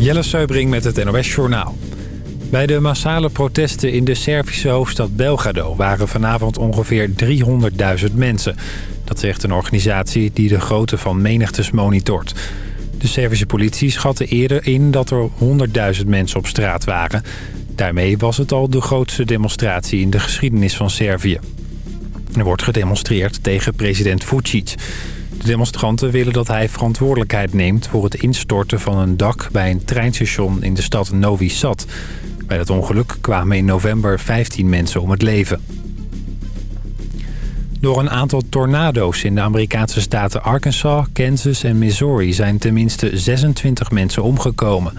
Jelle Seubring met het NOS Journaal. Bij de massale protesten in de Servische hoofdstad Belgrado... waren vanavond ongeveer 300.000 mensen. Dat zegt een organisatie die de grootte van menigtes monitort. De Servische politie schatte eerder in dat er 100.000 mensen op straat waren. Daarmee was het al de grootste demonstratie in de geschiedenis van Servië. Er wordt gedemonstreerd tegen president Vucic... De demonstranten willen dat hij verantwoordelijkheid neemt... voor het instorten van een dak bij een treinstation in de stad Novi Sad. Bij dat ongeluk kwamen in november 15 mensen om het leven. Door een aantal tornado's in de Amerikaanse staten Arkansas, Kansas en Missouri... zijn tenminste 26 mensen omgekomen.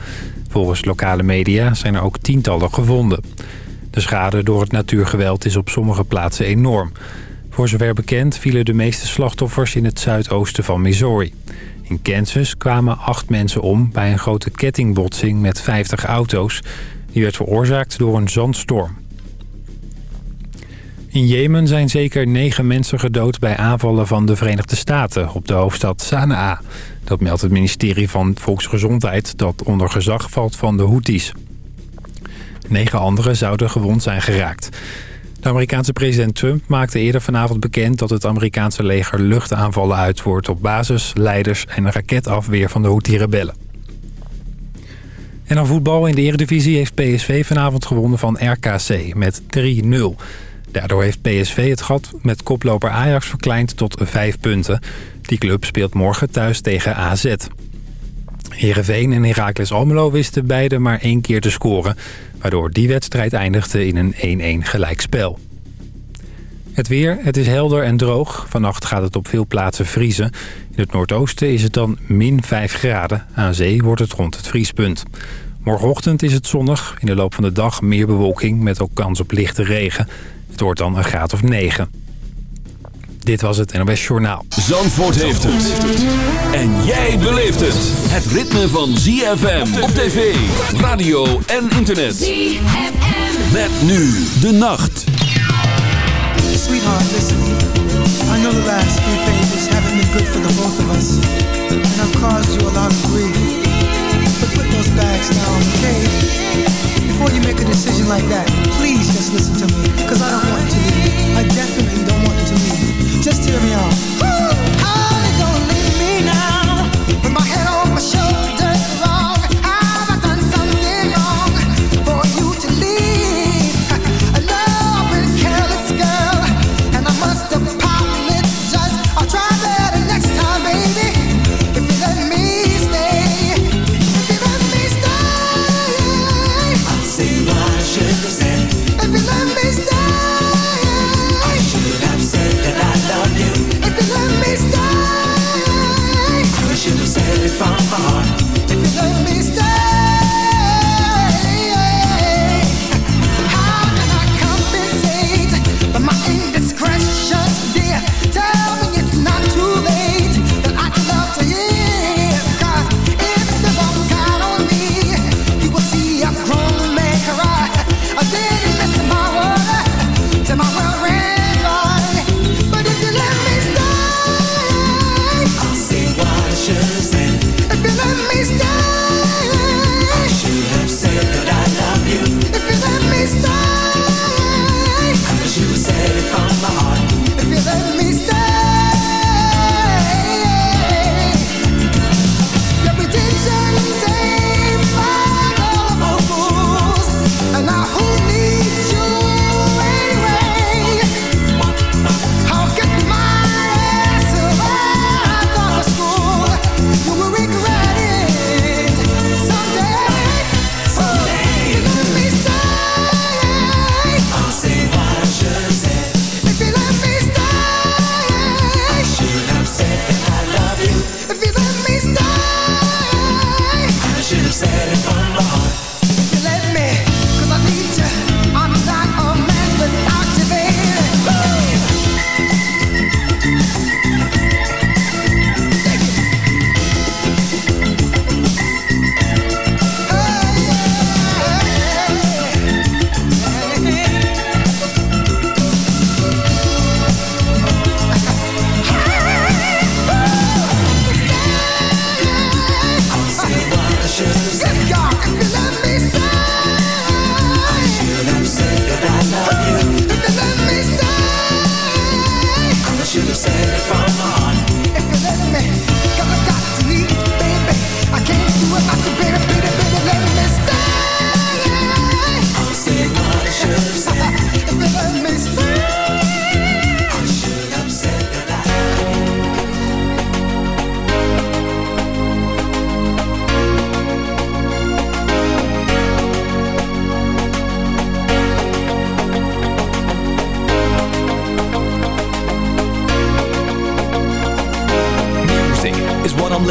Volgens lokale media zijn er ook tientallen gevonden. De schade door het natuurgeweld is op sommige plaatsen enorm... Voor zover bekend vielen de meeste slachtoffers in het zuidoosten van Missouri. In Kansas kwamen acht mensen om bij een grote kettingbotsing met 50 auto's. Die werd veroorzaakt door een zandstorm. In Jemen zijn zeker negen mensen gedood bij aanvallen van de Verenigde Staten op de hoofdstad Sanaa. Dat meldt het ministerie van Volksgezondheid dat onder gezag valt van de Houthis. Negen anderen zouden gewond zijn geraakt. De Amerikaanse president Trump maakte eerder vanavond bekend... dat het Amerikaanse leger luchtaanvallen uitvoert op basis, leiders en raketafweer van de Houthi-rebellen. En dan voetbal in de Eredivisie heeft PSV vanavond gewonnen van RKC met 3-0. Daardoor heeft PSV het gat met koploper Ajax verkleind tot 5 punten. Die club speelt morgen thuis tegen AZ. Heerenveen en Heracles Almelo wisten beide maar één keer te scoren... waardoor die wedstrijd eindigde in een 1-1 gelijkspel. Het weer, het is helder en droog. Vannacht gaat het op veel plaatsen vriezen. In het noordoosten is het dan min 5 graden. Aan zee wordt het rond het vriespunt. Morgenochtend is het zonnig. In de loop van de dag meer bewolking met ook kans op lichte regen. Het wordt dan een graad of 9. Dit was het NOS Journaal. Zandvoort heeft het. En jij beleeft het. Het ritme van ZFM op tv, radio en internet. ZFM. Met nu de nacht. Sweetheart, listen. I know the last few pages haven't been good for the both of us. And I've caused you a lot of grief. But put those bags down, okay? Before you make a decision like that, please just listen to me. Cause I don't want to leave. I definitely don't want to leave. Just hear me out. Honey, don't leave me now. With my head on my shoulders,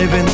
living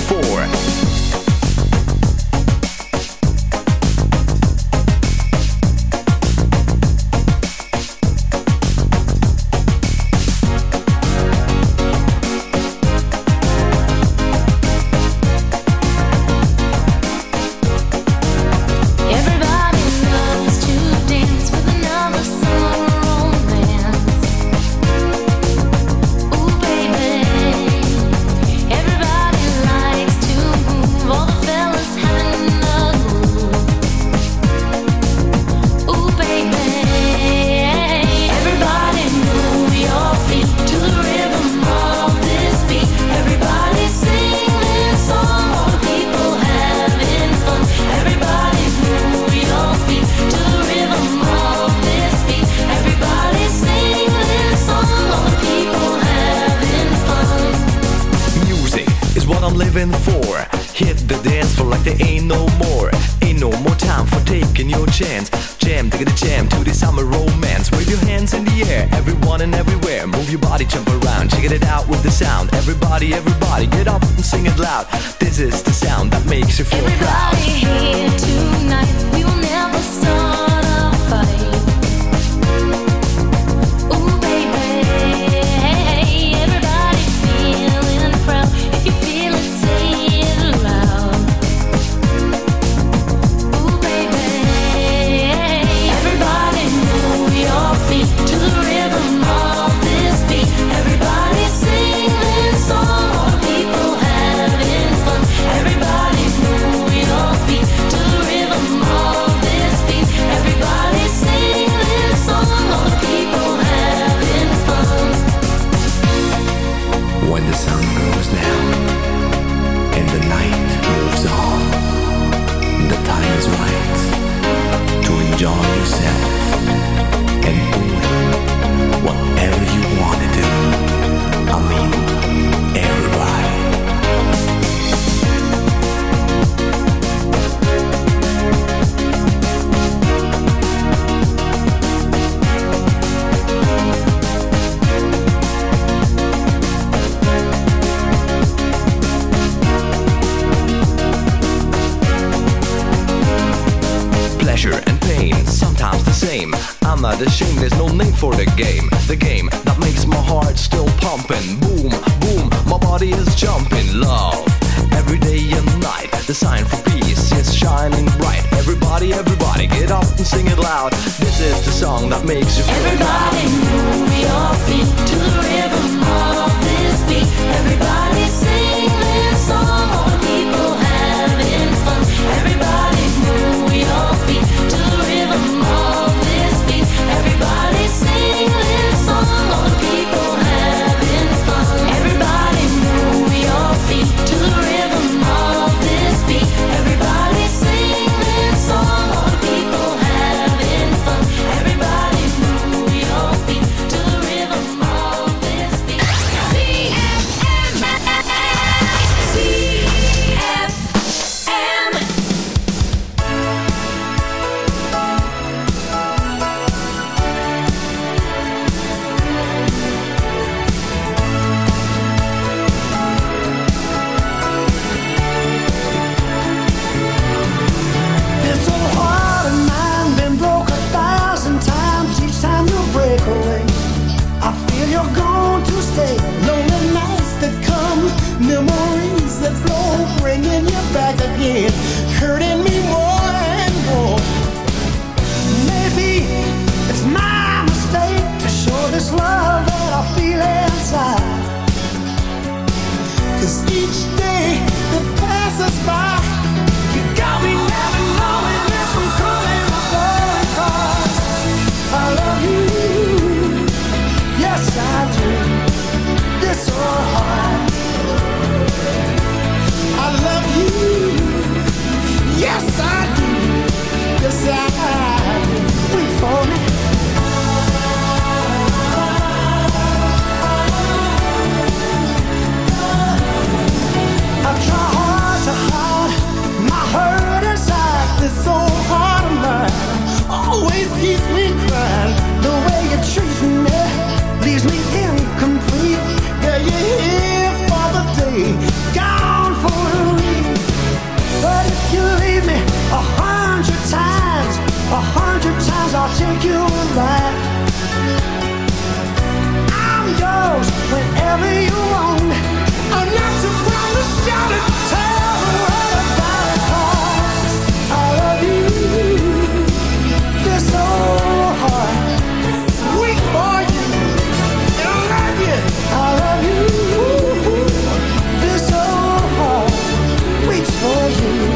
for you.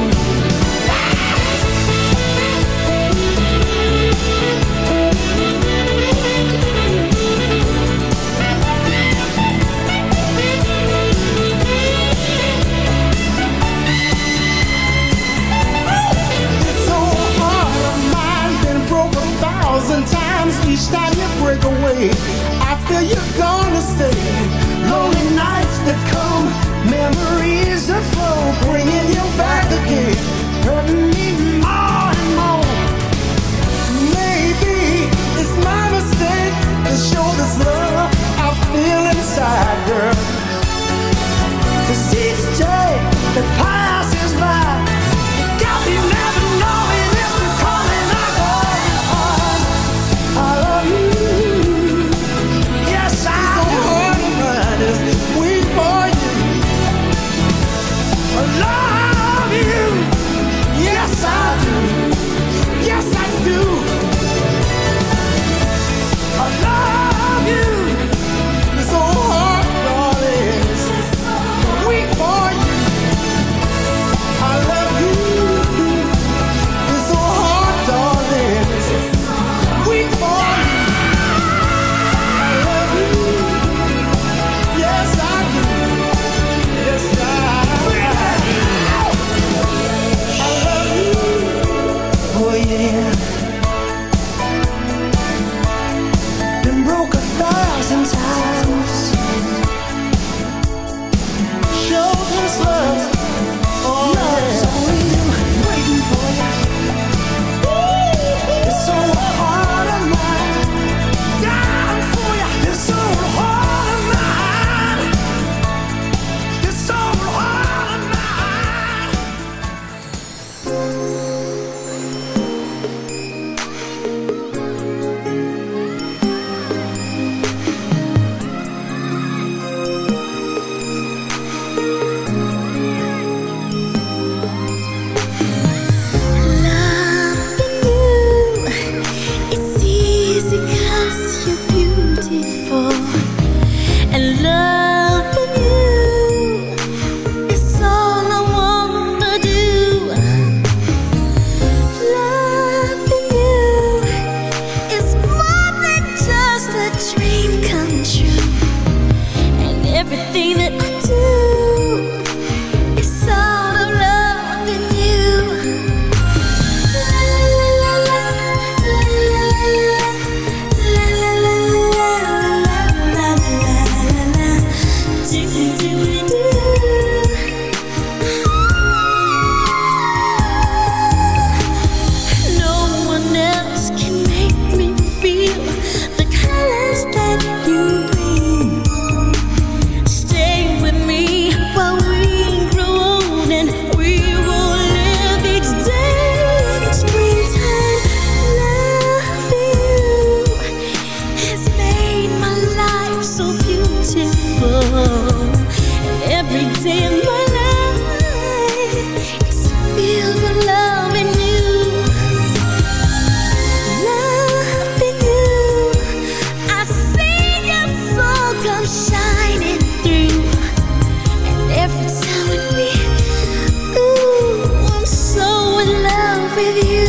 With you.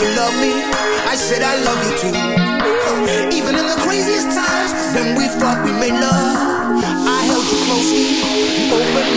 you love me? I said I love you too. Even in the craziest times, when we thought we made love, I held you closely, open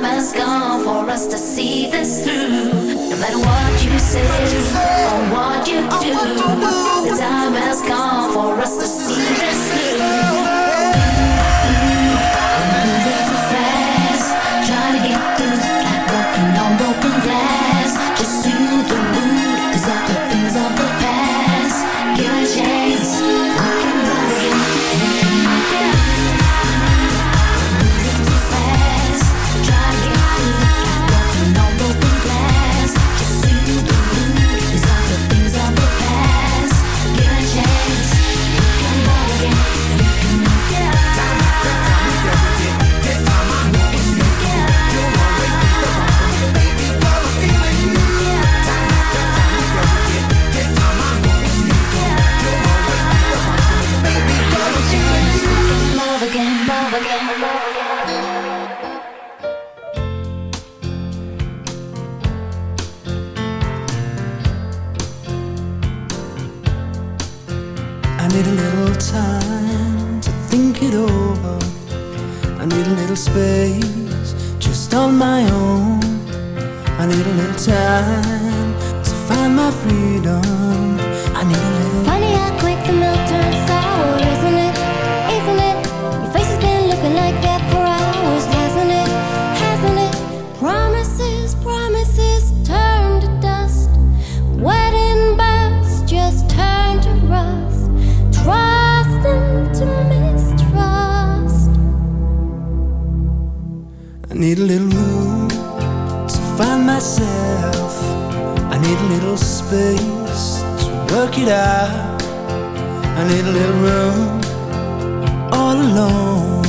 time has come for us to see this through. No matter what you say or what you do, the time has come for us to see this through. work it out. I need a little room all alone.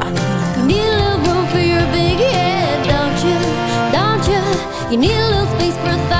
I need a little, room for your big head, don't you? Don't you? You need a little space for thought.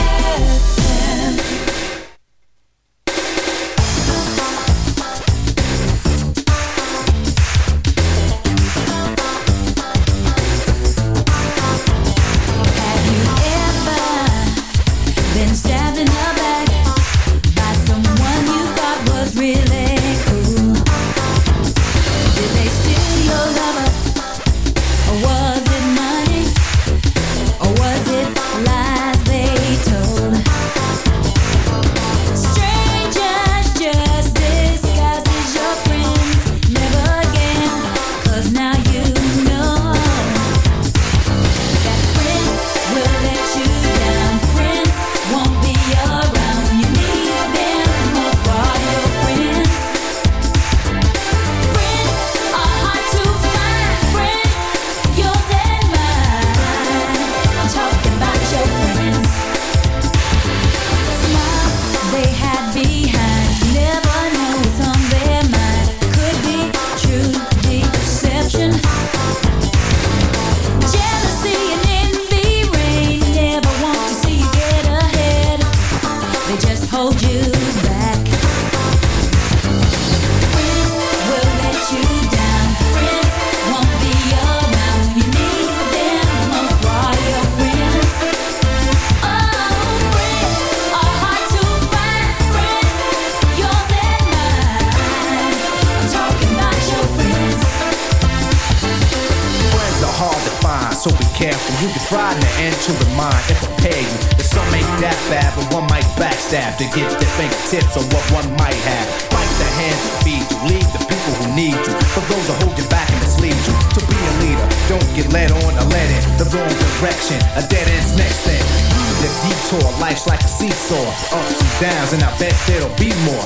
careful. You can try to enter the mind and prepare you. That some ain't that bad, but one might backstab to get their fingertips on what one might have. Bite the hand that feed you, lead the people who need you. For those who hold you back and mislead you. To be a leader, don't get led on or led in the wrong direction. A dead end's next thing. The detour, life's like a seesaw. Ups and downs, and I bet there'll be more.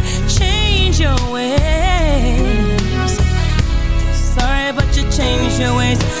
your ways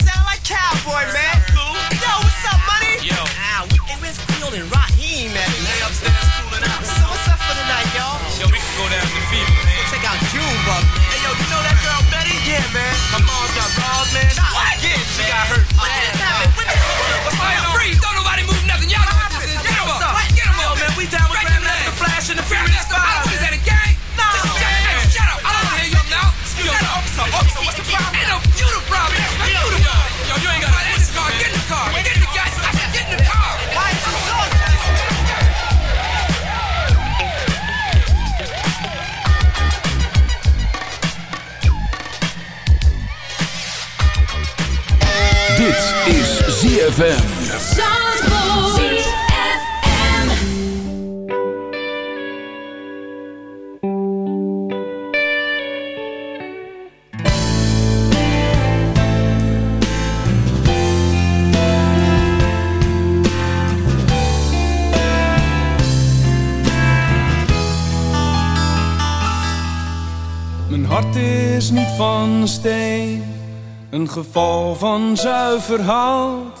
like cowboy, man. Yo, what's up, money? Yo. Ah, we, where's Field and Rahiem at? They upstairs cooling out. So what's up for the night, y'all? Yo, we can go down to Fever, man. Check out man. Hey, yo, you know that girl Betty? Yeah, man. My mom's got balls, man. What? Yeah, she got hurt. What just happened? What just What's going on? Freeze! Don't nobody move nothing. Y'all know what this is. Get him up. Get him Yo, up. man, we down with Grandmaster the Flash and the Furious. Five. What is that, a gang? No. Just shut up. I don't wanna hear you now. Shut up. Officer, officer, what's the Mijn hart is niet van steen, een geval van zuiver hout.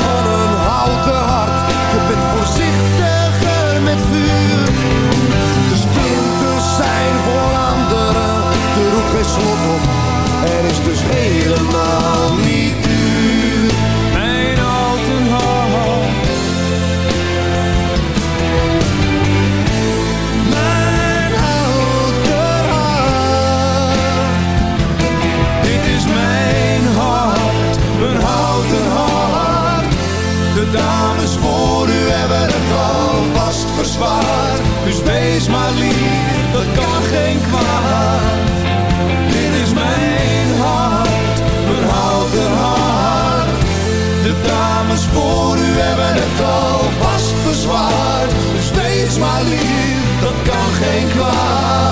Er is dus helemaal niet geen kwaad.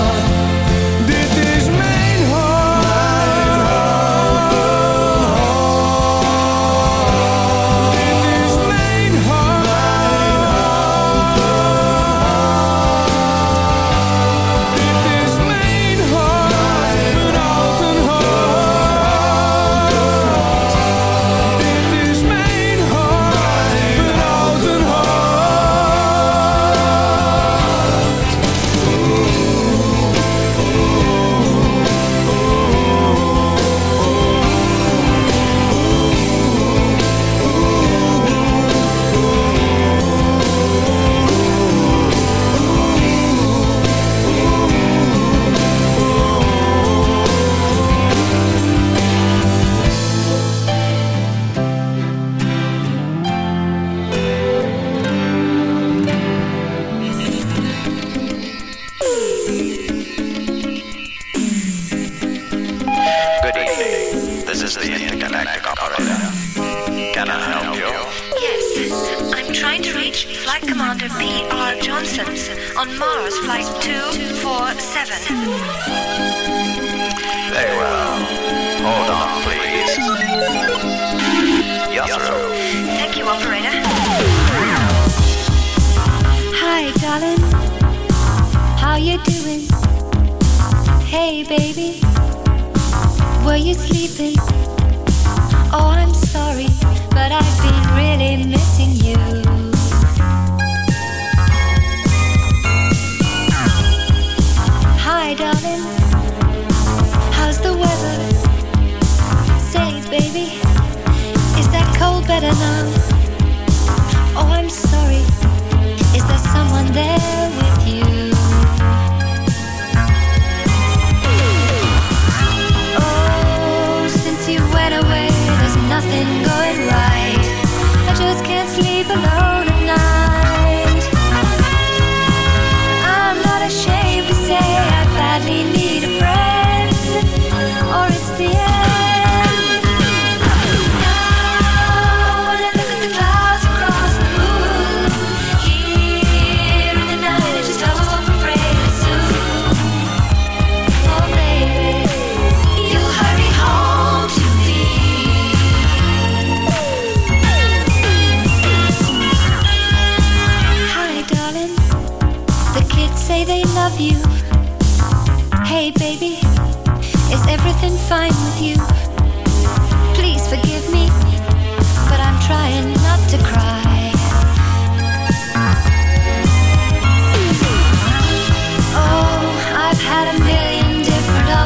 I'm trying to reach Flight Commander P.R. Johnson on Mars Flight 247. Very well. Hold on, please. Yes, Thank you, operator. Hi, darling. How you doing? Hey, baby. Were you sleeping? Oh, I'm sorry but I've been really missing you. Hi, darling. How's the weather? Say, baby, is that cold better now? Oh, I'm sorry. Is there someone there?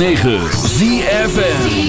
106.9 ZFN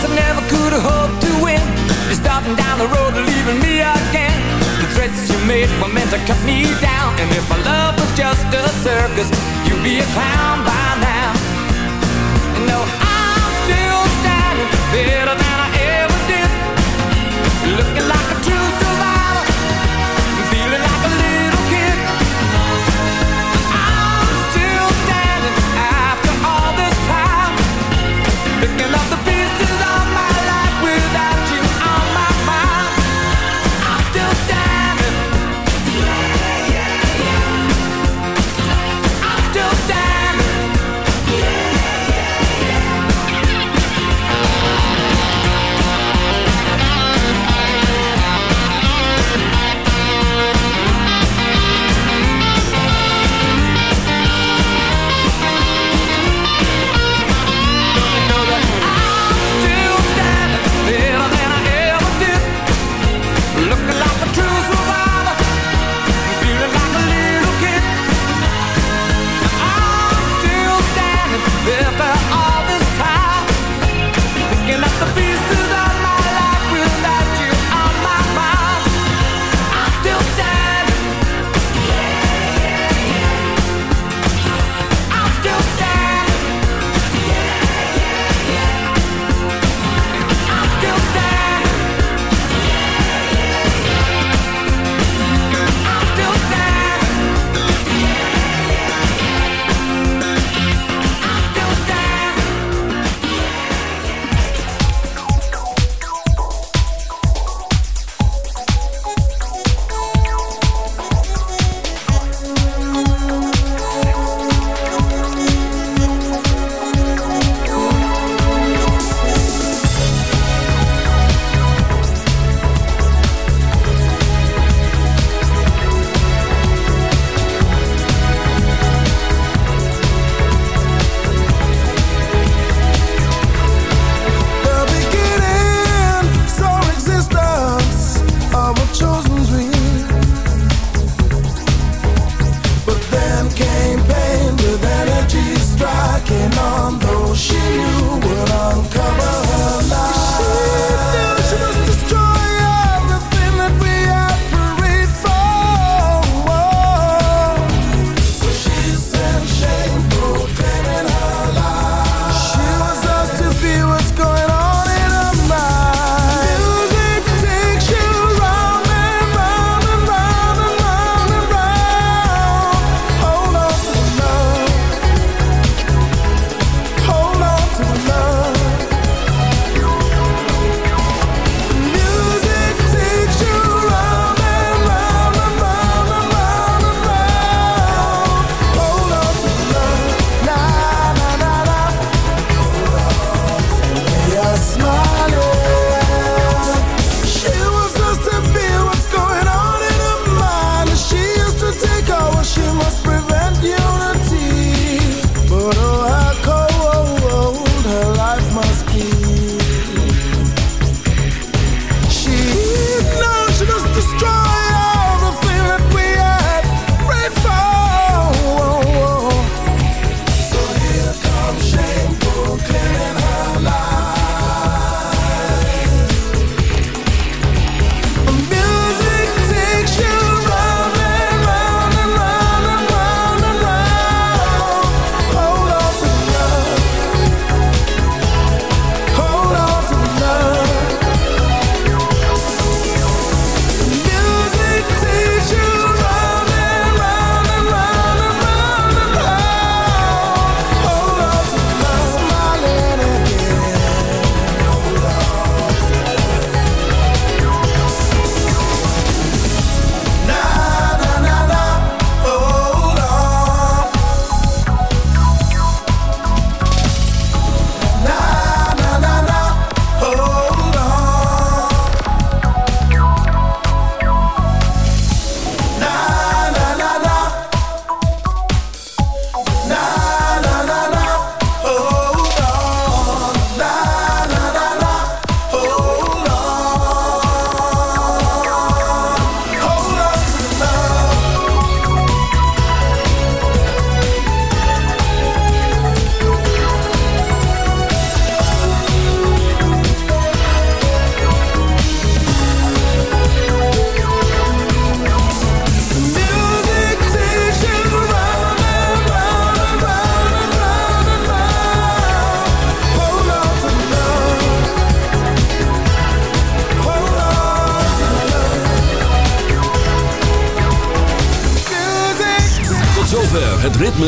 I never could have hoped to win. You're stopping down the road leaving me again. The threats you made were meant to cut me down. And if my love was just a circus You'd be a clown by now.